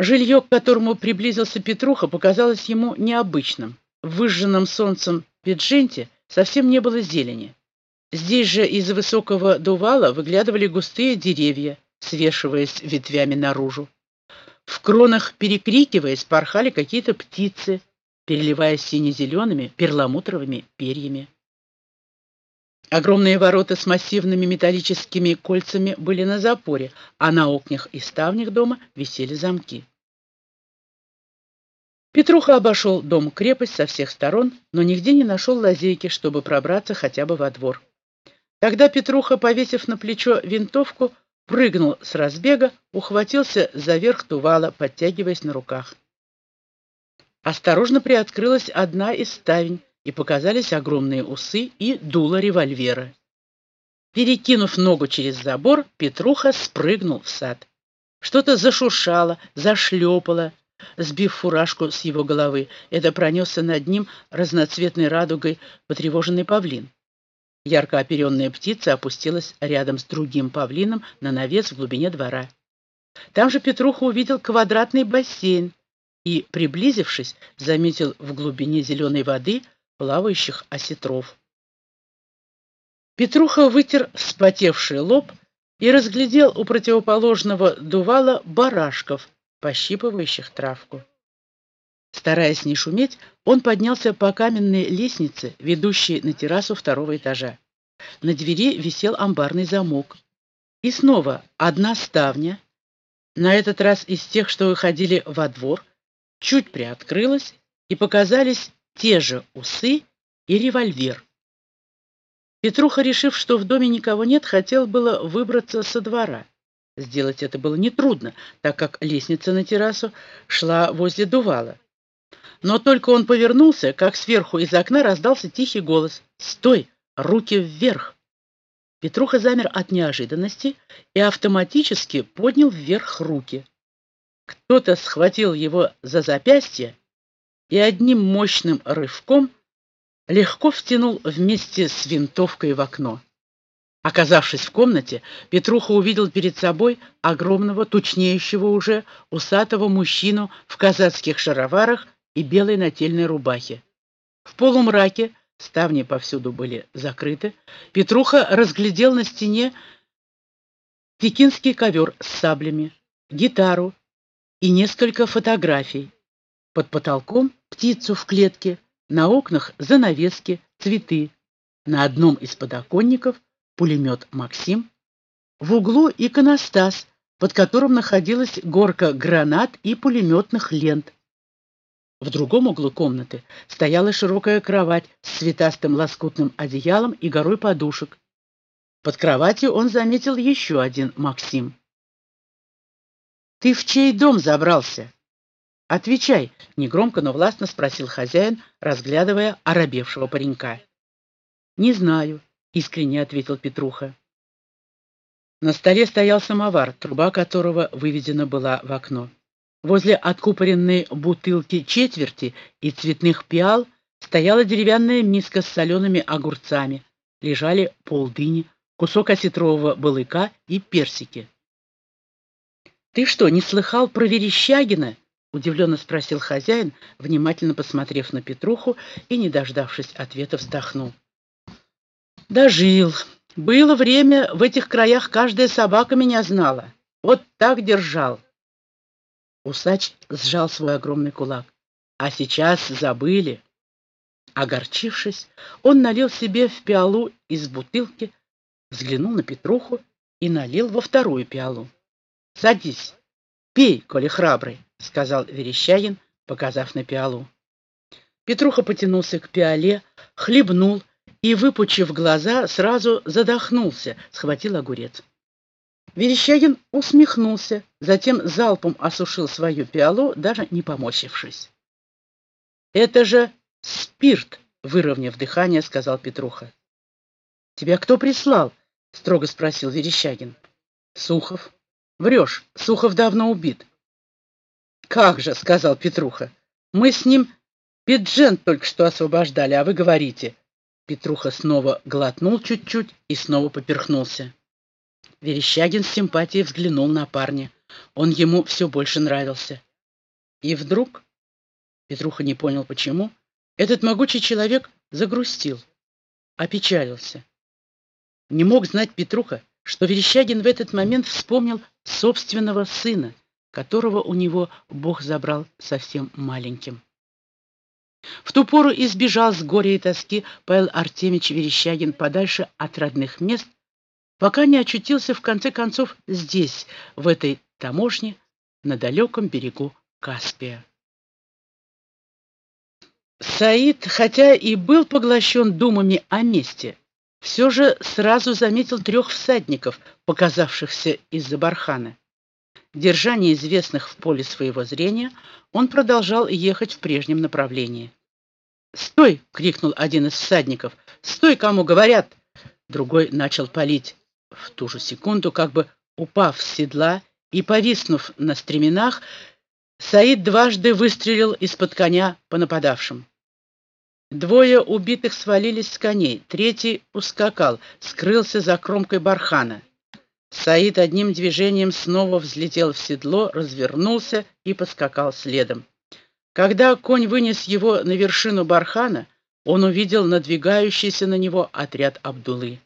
Жилье, к которому приблизился Петруха, показалось ему необычным. В выжженном солнцем Педженте совсем не было зелени. Здесь же из высокого дувала выглядывали густые деревья, свешиваясь ветвями наружу. В кронах, перекрикиваясь, порхали какие-то птицы, переливаясь сине-зелеными перламутровыми перьями. Огромные ворота с массивными металлическими кольцами были на запоре, а на окнах и ставнях дома висели замки. Петруха обошел дом-крепость со всех сторон, но нигде не нашел лазейки, чтобы пробраться хотя бы во двор. Тогда Петруха, повесив на плечо винтовку, прыгнул с разбега, ухватился за верх тувала, подтягиваясь на руках. Осторожно приоткрылась одна из ставень, и показались огромные усы и дуло револьвера. Перекинув ногу через забор, Петруха спрыгнул в сад. Что-то зашуршало, зашлепало, сбив фуражку с его головы. Это пронесся над ним разноцветной радугой потревоженный павлин. Ярко оперенная птица опустилась рядом с другим павлином на навес в глубине двора. Там же Петруха увидел квадратный бассейн и, приблизившись, заметил в глубине зеленой воды плавающих осетров. Петруха вытер вспотевший лоб и разглядел у противоположного дувала барашков, пощипывающих травку. Стараясь не шуметь, он поднялся по каменной лестнице, ведущей на террасу второго этажа. На двери висел амбарный замок. И снова одна ставня, на этот раз из тех, что выходили во двор, чуть приоткрылась, и показались те же усы и револьвер. Петруха, решив, что в доме никого нет, хотел было выбраться со двора. Сделать это было нетрудно, так как лестница на террасу шла возле дувала. Но только он повернулся, как сверху из окна раздался тихий голос. «Стой! Руки вверх!» Петруха замер от неожиданности и автоматически поднял вверх руки. Кто-то схватил его за запястье и одним мощным рывком легко втянул вместе с винтовкой в окно. Оказавшись в комнате, Петруха увидел перед собой огромного, тучнеющего уже, усатого мужчину в казацких шароварах и белой нательной рубахе. В полумраке, ставни повсюду были закрыты, Петруха разглядел на стене пекинский ковер с саблями, гитару и несколько фотографий. Под потолком птицу в клетке, на окнах занавески, цветы. На одном из подоконников пулемет «Максим», в углу иконостас, под которым находилась горка гранат и пулеметных лент. В другом углу комнаты стояла широкая кровать с цветастым лоскутным одеялом и горой подушек. Под кроватью он заметил еще один Максим. «Ты в чей дом забрался?» «Отвечай», — негромко, но властно спросил хозяин, разглядывая оробевшего паренька. «Не знаю», — искренне ответил Петруха. На столе стоял самовар, труба которого выведена была в окно. Возле откупоренной бутылки четверти и цветных пиал стояла деревянная миска с солеными огурцами, лежали полдыни, кусок осетрового балыка и персики. «Ты что, не слыхал про Верещагина?» — удивленно спросил хозяин, внимательно посмотрев на Петруху и, не дождавшись ответа, вздохнул. «Дожил. Было время, в этих краях каждая собака меня знала. Вот так держал». Усач сжал свой огромный кулак. «А сейчас забыли». Огорчившись, он налил себе в пиалу из бутылки, взглянул на Петруху и налил во вторую пиалу. «Садись, пей, коли храбрый». — сказал Верещагин, показав на пиалу. Петруха потянулся к пиале, хлебнул и, выпучив глаза, сразу задохнулся, схватил огурец. Верещагин усмехнулся, затем залпом осушил свою пиалу, даже не помощившись. «Это же спирт!» — выровняв дыхание, сказал Петруха. «Тебя кто прислал?» — строго спросил Верещагин. «Сухов». «Врешь, Сухов давно убит. «Как же», — сказал Петруха, — «мы с ним Пиджен только что освобождали, а вы говорите». Петруха снова глотнул чуть-чуть и снова поперхнулся. Верещагин с симпатией взглянул на парня. Он ему все больше нравился. И вдруг, Петруха не понял почему, этот могучий человек загрустил, опечалился. Не мог знать Петруха, что Верещагин в этот момент вспомнил собственного сына, которого у него Бог забрал совсем маленьким. В ту пору избежал с горя и тоски Павел Артемич Верещагин подальше от родных мест, пока не очутился в конце концов здесь, в этой таможне, на далеком берегу Каспия. Саид, хотя и был поглощен думами о месте, все же сразу заметил трех всадников, показавшихся из-за бархана. Держа неизвестных в поле своего зрения, он продолжал ехать в прежнем направлении. «Стой!» — крикнул один из всадников. «Стой, кому говорят!» Другой начал палить. В ту же секунду, как бы упав с седла и повиснув на стременах, Саид дважды выстрелил из-под коня по нападавшим. Двое убитых свалились с коней, третий ускакал, скрылся за кромкой бархана. Саид одним движением снова взлетел в седло, развернулся и поскакал следом. Когда конь вынес его на вершину бархана, он увидел надвигающийся на него отряд Абдулы.